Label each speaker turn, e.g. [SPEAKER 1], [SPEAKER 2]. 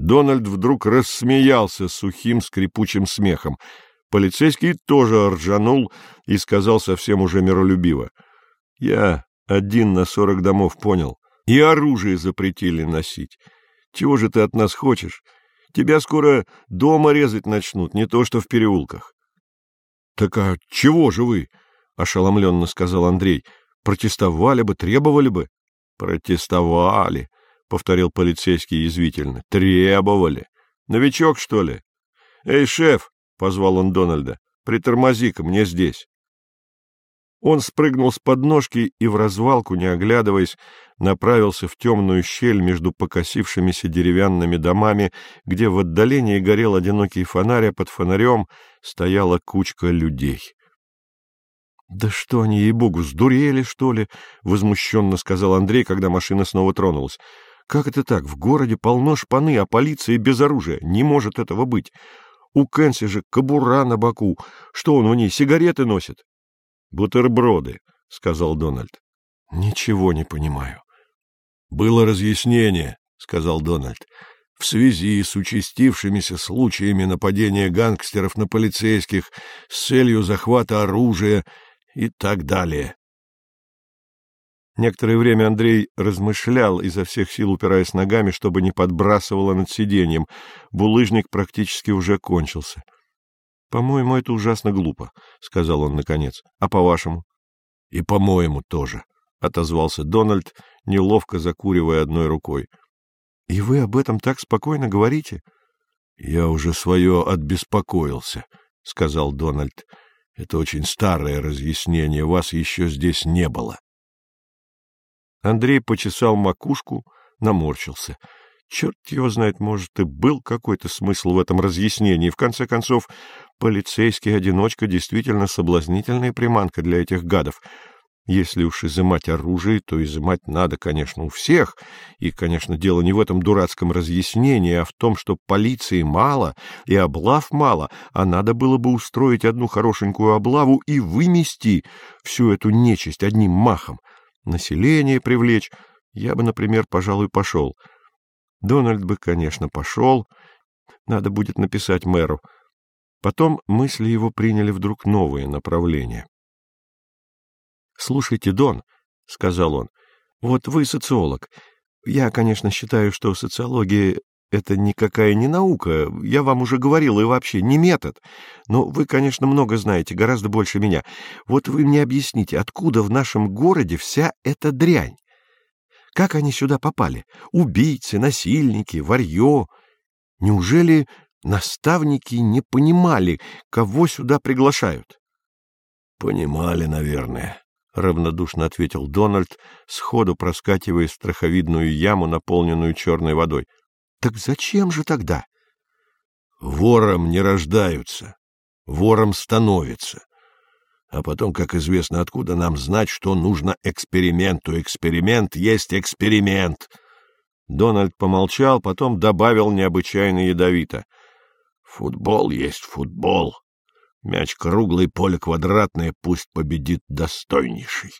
[SPEAKER 1] Дональд вдруг рассмеялся сухим скрипучим смехом. Полицейский тоже ржанул и сказал совсем уже миролюбиво. — Я один на сорок домов понял. И оружие запретили носить. Чего же ты от нас хочешь? Тебя скоро дома резать начнут, не то что в переулках. — Так а чего же вы? — ошеломленно сказал Андрей. — Протестовали бы, требовали бы. — Протестовали, — повторил полицейский язвительно. — Требовали. Новичок, что ли? — Эй, шеф, — позвал он Дональда, — притормози-ка мне здесь. Он спрыгнул с подножки и в развалку, не оглядываясь, направился в темную щель между покосившимися деревянными домами, где в отдалении горел одинокий фонарь, а под фонарем стояла кучка людей. — Да что они, ей-богу, сдурели, что ли? — возмущенно сказал Андрей, когда машина снова тронулась. — Как это так? В городе полно шпаны, а полиция без оружия. Не может этого быть. У Кэнси же кобура на боку. Что он у ней, сигареты носит? — Бутерброды, — сказал Дональд. — Ничего не понимаю. — Было разъяснение, — сказал Дональд, — в связи с участившимися случаями нападения гангстеров на полицейских с целью захвата оружия и так далее. Некоторое время Андрей размышлял, изо всех сил упираясь ногами, чтобы не подбрасывало над сиденьем. Булыжник практически уже кончился. —— По-моему, это ужасно глупо, — сказал он наконец. — А по-вашему? — И по-моему тоже, — отозвался Дональд, неловко закуривая одной рукой. — И вы об этом так спокойно говорите? — Я уже свое отбеспокоился, — сказал Дональд. — Это очень старое разъяснение, вас еще здесь не было. Андрей почесал макушку, наморщился — Черт его знает, может, и был какой-то смысл в этом разъяснении. В конце концов, полицейский одиночка действительно соблазнительная приманка для этих гадов. Если уж изымать оружие, то изымать надо, конечно, у всех. И, конечно, дело не в этом дурацком разъяснении, а в том, что полиции мало и облав мало, а надо было бы устроить одну хорошенькую облаву и вымести всю эту нечисть одним махом. Население привлечь. Я бы, например, пожалуй, пошел. — Дональд бы, конечно, пошел. Надо будет написать мэру. Потом мысли его приняли вдруг новые направления. — Слушайте, Дон, — сказал он, — вот вы социолог. Я, конечно, считаю, что социология — это никакая не наука, я вам уже говорил, и вообще не метод. Но вы, конечно, много знаете, гораздо больше меня. Вот вы мне объясните, откуда в нашем городе вся эта дрянь? Как они сюда попали? Убийцы, насильники, варьё. Неужели наставники не понимали, кого сюда приглашают? — Понимали, наверное, — равнодушно ответил Дональд, сходу проскакивая страховидную яму, наполненную черной водой. — Так зачем же тогда? — Вором не рождаются, вором становятся. А потом, как известно, откуда нам знать, что нужно эксперименту? Эксперимент есть эксперимент. Дональд помолчал, потом добавил необычайно ядовито. Футбол есть футбол. Мяч круглый, поле квадратное, пусть победит достойнейший.